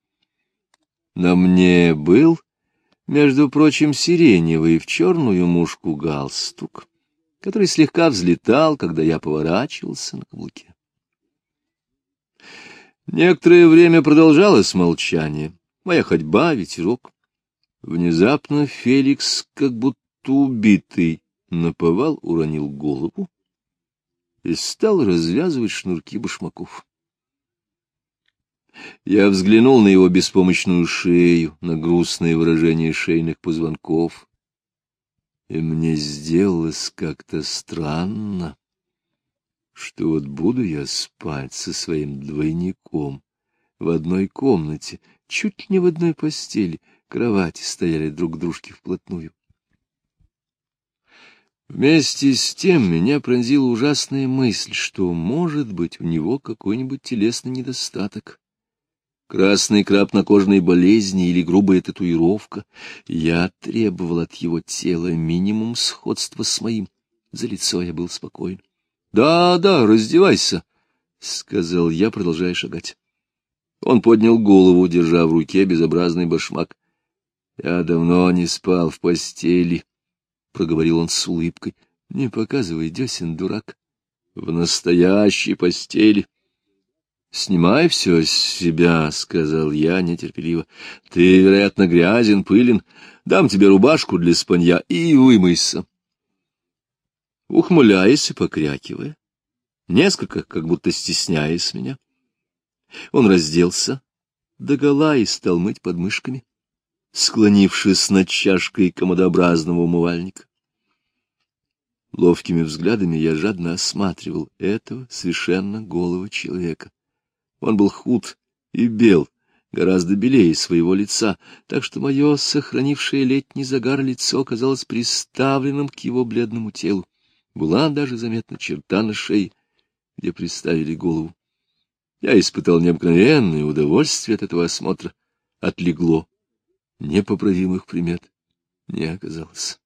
На мне был, между прочим, сиреневый в черную мушку галстук, который слегка взлетал, когда я поворачивался на каблуке. Некоторое время продолжалось молчание, моя ходьба, ветерок. Внезапно Феликс, как будто убитый, наповал, уронил голову и стал развязывать шнурки башмаков. Я взглянул на его беспомощную шею, на грустное выражение шейных позвонков, и мне сделалось как-то странно что вот буду я спать со своим двойником в одной комнате, чуть не в одной постели, кровати стояли друг к дружке вплотную. Вместе с тем меня пронзила ужасная мысль, что, может быть, у него какой-нибудь телесный недостаток. Красный краб на кожной болезни или грубая татуировка. Я требовал от его тела минимум сходства с моим. За лицо я был спокоен. Да, да, раздевайся, — сказал я, продолжая шагать. Он поднял голову, держа в руке безобразный башмак. — Я давно не спал в постели, — проговорил он с улыбкой. — Не показывай десен, дурак. В настоящей постели. — Снимай все с себя, — сказал я нетерпеливо. — Ты, вероятно, грязен, пылен. Дам тебе рубашку для спанья и вымойся ухмыляясь и покрякивая, несколько как будто стесняясь меня. Он разделся догола и стал мыть подмышками, склонившись над чашкой комодообразного умывальника. Ловкими взглядами я жадно осматривал этого совершенно голого человека. Он был худ и бел, гораздо белее своего лица, так что мое сохранившее летний загар лицо казалось приставленным к его бледному телу. Была даже заметна черта на шее, где приставили голову. Я испытал необыкновенное удовольствие от этого осмотра. Отлегло. Непоправимых примет не оказалось.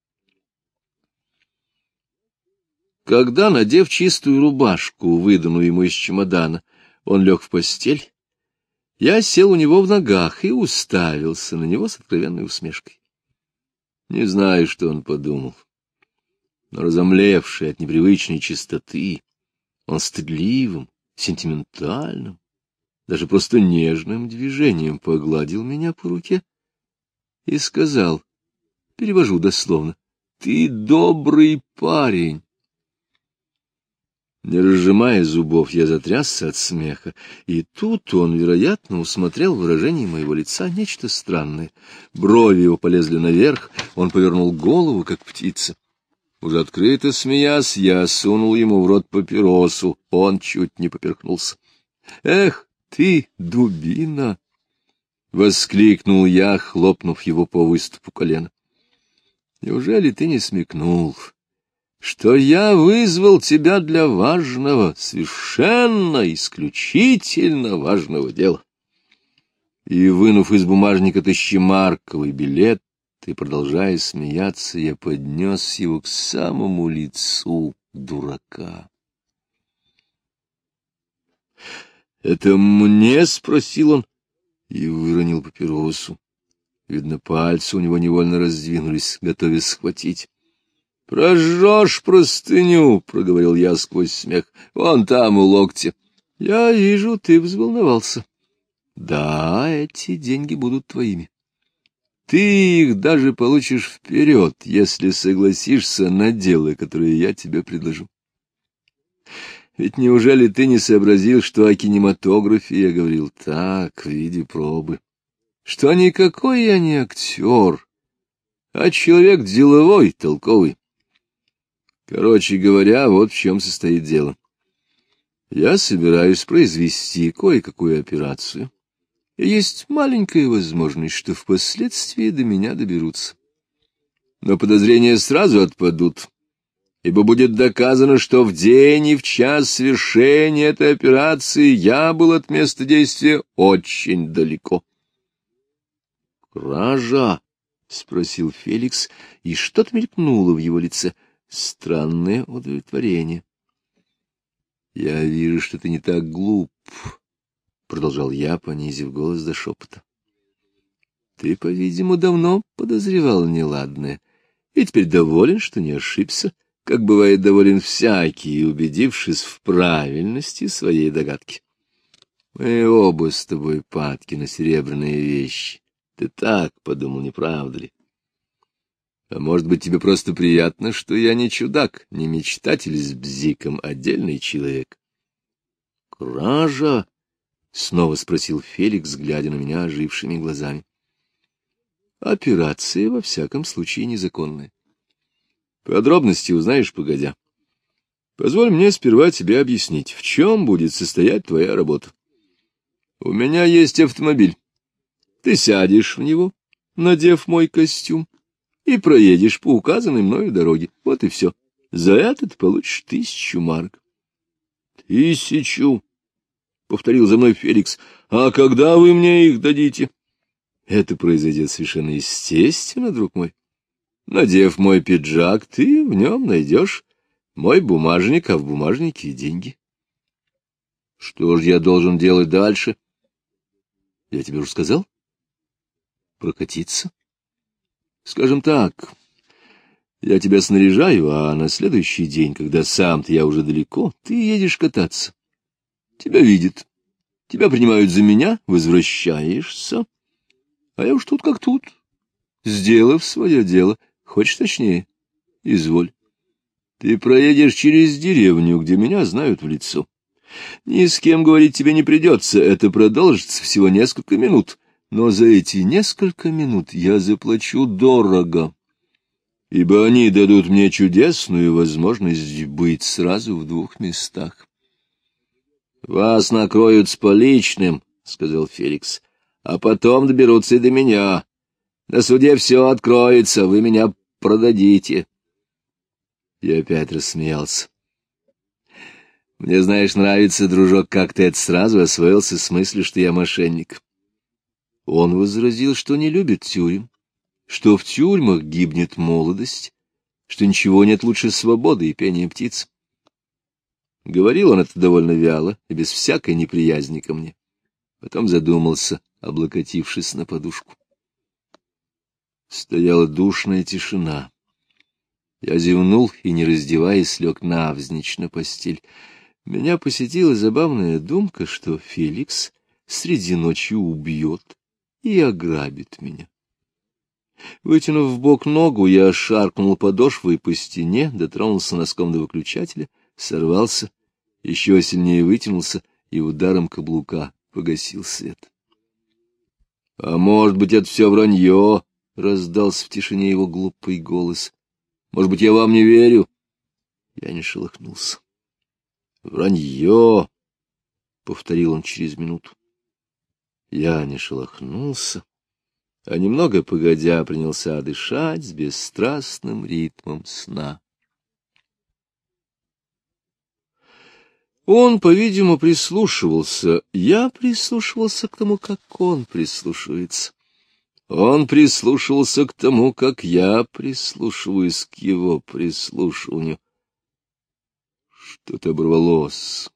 Когда, надев чистую рубашку, выданную ему из чемодана, он лег в постель, я сел у него в ногах и уставился на него с откровенной усмешкой. Не знаю, что он подумал, но разомлевший от непривычной чистоты, он стыдливым, сентиментальным, даже просто нежным движением погладил меня по руке и сказал, перевожу дословно, «Ты добрый парень». Не разжимая зубов, я затрясся от смеха, и тут он, вероятно, усмотрел выражение моего лица нечто странное. Брови его полезли наверх, он повернул голову, как птица. Уже открыто смеясь, я сунул ему в рот папиросу, он чуть не поперхнулся. — Эх ты, дубина! — воскликнул я, хлопнув его по выступу колена. — Неужели ты не смекнул? — что я вызвал тебя для важного, совершенно исключительно важного дела. И, вынув из бумажника тысячемарковый билет, и, продолжая смеяться, я поднес его к самому лицу дурака. «Это мне?» — спросил он и выронил папиросу. Видно, пальцы у него невольно раздвинулись, готовясь схватить. — Прожжешь простыню, — проговорил я сквозь смех, — вон там у локтя. — Я вижу, ты взволновался. — Да, эти деньги будут твоими. Ты их даже получишь вперед, если согласишься на дело, которое я тебе предложу. Ведь неужели ты не сообразил, что о кинематографе я говорил так, в виде пробы? Что никакой я не актер, а человек деловой, толковый. Короче говоря, вот в чем состоит дело. Я собираюсь произвести кое-какую операцию, и есть маленькая возможность, что впоследствии до меня доберутся. Но подозрения сразу отпадут, ибо будет доказано, что в день и в час совершения этой операции я был от места действия очень далеко. «Кража?» — спросил Феликс, и что-то мелькнуло в его лице — Странное удовлетворение. — Я вижу, что ты не так глуп, — продолжал я, понизив голос до шепота. — Ты, по-видимому, давно подозревал неладное, и теперь доволен, что не ошибся, как бывает доволен всякий, убедившись в правильности своей догадки. Мы оба с тобой падки на серебряные вещи. Ты так подумал, не правда ли? А может быть, тебе просто приятно, что я не чудак, не мечтатель с бзиком, а отдельный человек? — Кража? — снова спросил Феликс, глядя на меня ожившими глазами. — Операция, во всяком случае, незаконная. Подробности узнаешь погодя. Позволь мне сперва тебе объяснить, в чем будет состоять твоя работа. У меня есть автомобиль. Ты сядешь в него, надев мой костюм, и проедешь по указанной мною дороге. Вот и все. За этот получишь тысячу марок. — Тысячу? — повторил за мной Феликс. — А когда вы мне их дадите? — Это произойдет совершенно естественно, друг мой. Надев мой пиджак, ты в нем найдешь мой бумажник, а в бумажнике деньги. Что же я должен делать дальше? Я тебе уже сказал. Прокатиться. Скажем так, я тебя снаряжаю, а на следующий день, когда сам-то я уже далеко, ты едешь кататься. Тебя видят, тебя принимают за меня, возвращаешься, а я уж тут как тут, сделав свое дело, хочешь точнее, изволь. Ты проедешь через деревню, где меня знают в лицо. Ни с кем говорить тебе не придется, это продолжится всего несколько минут, но за эти несколько минут я заплачу дорого. ибо они дадут мне чудесную возможность быть сразу в двух местах. — Вас накроют с поличным, — сказал Феликс, — а потом доберутся и до меня. На суде все откроется, вы меня продадите. Я опять рассмеялся. Мне, знаешь, нравится, дружок, как ты это сразу освоился с мыслью, что я мошенник. Он возразил, что не любит тюрем, что в тюрьмах гибнет молодость, что ничего нет лучше свободы и пения птиц. Говорил он это довольно вяло и без всякой неприязни ко мне. Потом задумался, облокотившись на подушку. Стояла душная тишина. Я зевнул и, не раздеваясь, лег навзничь на постель. Меня посетила забавная думка, что Феликс среди ночи убьет и ограбит меня. Вытянув в бок ногу, я шаркнул подошвой по стене, дотронулся носком до выключателя, сорвался, еще сильнее вытянулся и ударом каблука погасил свет. — А может быть, это все вранье? — раздался в тишине его глупый голос. — Может быть, я вам не верю? Я не шелохнулся. — Вранье! — повторил он через минуту. Я не шелохнулся, а немного погодя принялся дышать с бесстрастным ритмом сна. Он, по-видимому, прислушивался, я прислушивался к тому, как он прислушивается. Он прислушивался к тому, как я прислушиваюсь к его прислушиванию. Что-то оборвалось.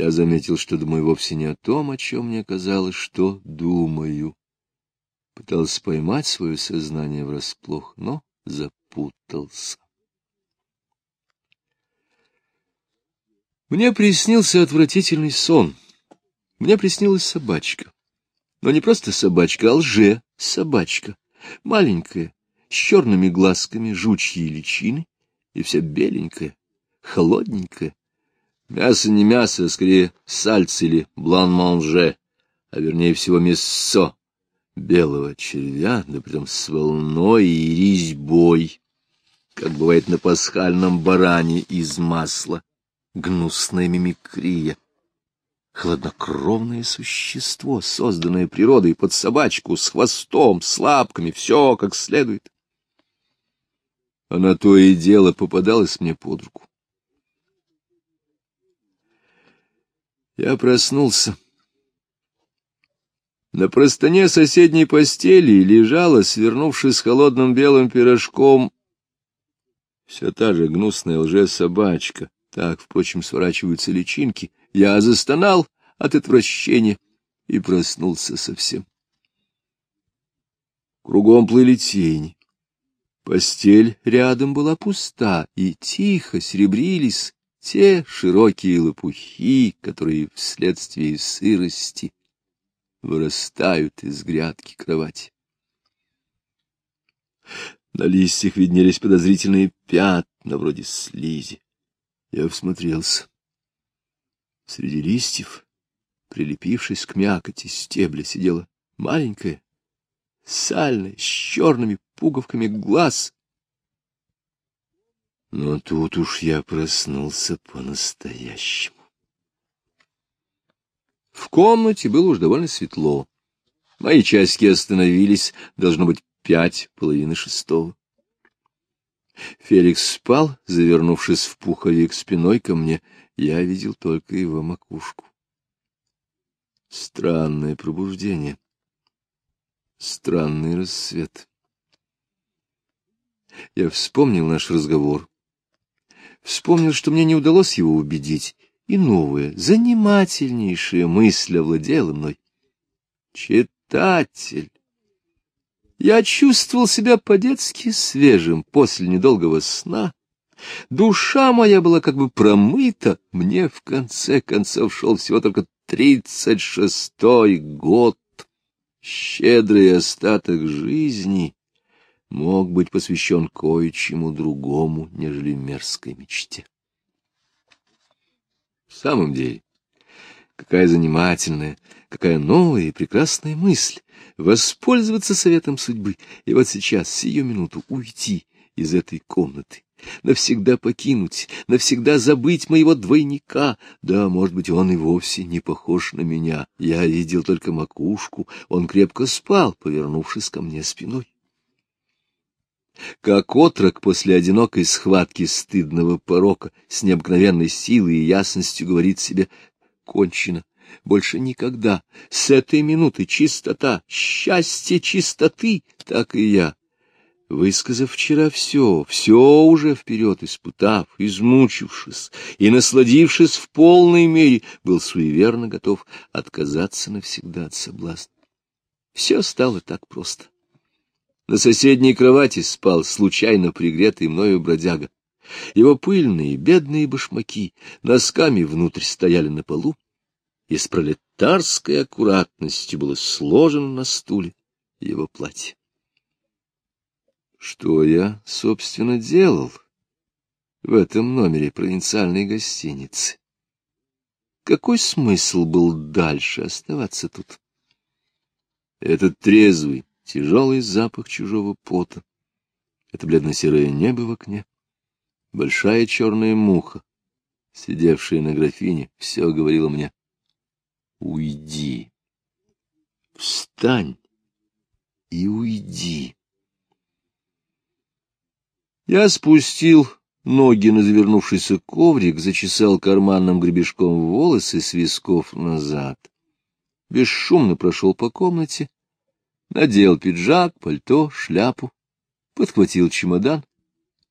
Я заметил, что думаю вовсе не о том, о чем мне казалось, что думаю. Пытался поймать свое сознание врасплох, но запутался. Мне приснился отвратительный сон. Мне приснилась собачка. Но не просто собачка, а лже-собачка. Маленькая, с черными глазками, жучьей личины, и вся беленькая, холодненькая. Мясо не мясо, а скорее сальц или блан-манже, а вернее всего мясо белого червя, да притом с волной и резьбой, как бывает на пасхальном баране из масла гнусная мимикрия. Хладнокровное существо, созданное природой под собачку, с хвостом, с лапками, все как следует. Она то и дело попадалась мне под руку. Я проснулся. На простыне соседней постели лежала, свернувшись холодным белым пирожком, все та же гнусная лже-собачка, так, впрочем, сворачиваются личинки. Я застонал от отвращения и проснулся совсем. Кругом плыли тени. Постель рядом была пуста, и тихо серебрились те широкие лопухи, которые вследствие сырости вырастают из грядки кровати. На листьях виднелись подозрительные пятна, вроде слизи. Я всмотрелся. Среди листьев, прилепившись к мякоти стебля, сидела маленькая, сальная, с черными пуговками глаз. Но тут уж я проснулся по-настоящему. В комнате было уж довольно светло. Мои часики остановились, должно быть, пять, половины шестого. Феликс спал, завернувшись в пуховик спиной ко мне. Я видел только его макушку. Странное пробуждение. Странный рассвет. Я вспомнил наш разговор. Вспомнил, что мне не удалось его убедить, и новая, занимательнейшая мысль овладела мной. Читатель! Я чувствовал себя по-детски свежим после недолгого сна. Душа моя была как бы промыта. Мне, в конце концов, шел всего только тридцать шестой год. Щедрый остаток жизни мог быть посвящен кое-чему другому, нежели мерзкой мечте. В самом деле, Какая занимательная, какая новая и прекрасная мысль воспользоваться советом судьбы и вот сейчас, сию минуту, уйти из этой комнаты, навсегда покинуть, навсегда забыть моего двойника. Да, может быть, он и вовсе не похож на меня. Я видел только макушку, он крепко спал, повернувшись ко мне спиной. Как отрок после одинокой схватки стыдного порока с необыкновенной силой и ясностью говорит себе «кончено, больше никогда, с этой минуты чистота, счастье чистоты, так и я». Высказав вчера все, все уже вперед испытав, измучившись и насладившись в полной мере, был суеверно готов отказаться навсегда от соблазна. Все стало так просто. На соседней кровати спал случайно пригретый мною бродяга. Его пыльные, бедные башмаки носками внутрь стояли на полу, и с пролетарской аккуратностью было сложено на стуле его платье. Что я, собственно, делал в этом номере провинциальной гостиницы? Какой смысл был дальше оставаться тут? Этот трезвый, тяжелый запах чужого пота, это бледно-серое небо в окне, большая черная муха, сидевшая на графине, все говорило мне «Уйди, встань и уйди». Я спустил ноги на завернувшийся коврик, зачесал карманным гребешком волосы с висков назад. Бесшумно прошел по комнате, надел пиджак, пальто, шляпу, подхватил чемодан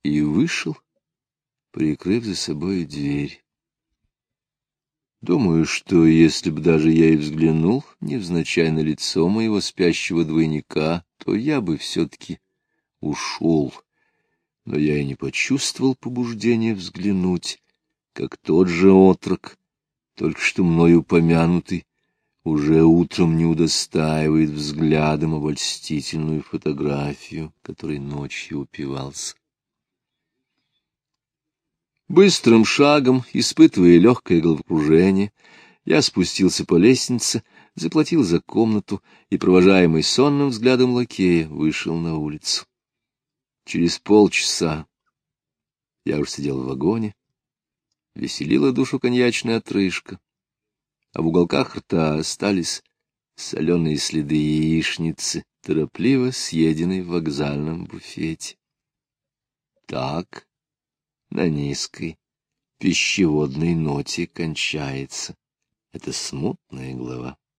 и вышел, прикрыв за собой дверь. Думаю, что если бы даже я и взглянул невзначай на лицо моего спящего двойника, то я бы все-таки ушел но я и не почувствовал побуждения взглянуть, как тот же отрок, только что мною упомянутый, уже утром не удостаивает взглядом обольстительную фотографию, которой ночью упивался. Быстрым шагом, испытывая легкое головокружение, я спустился по лестнице, заплатил за комнату и, провожаемый сонным взглядом лакея, вышел на улицу. Через полчаса я уже сидел в вагоне, веселила душу коньячная отрыжка, а в уголках рта остались соленые следы яичницы, торопливо съеденной в вокзальном буфете. Так на низкой пищеводной ноте кончается эта смутная глава.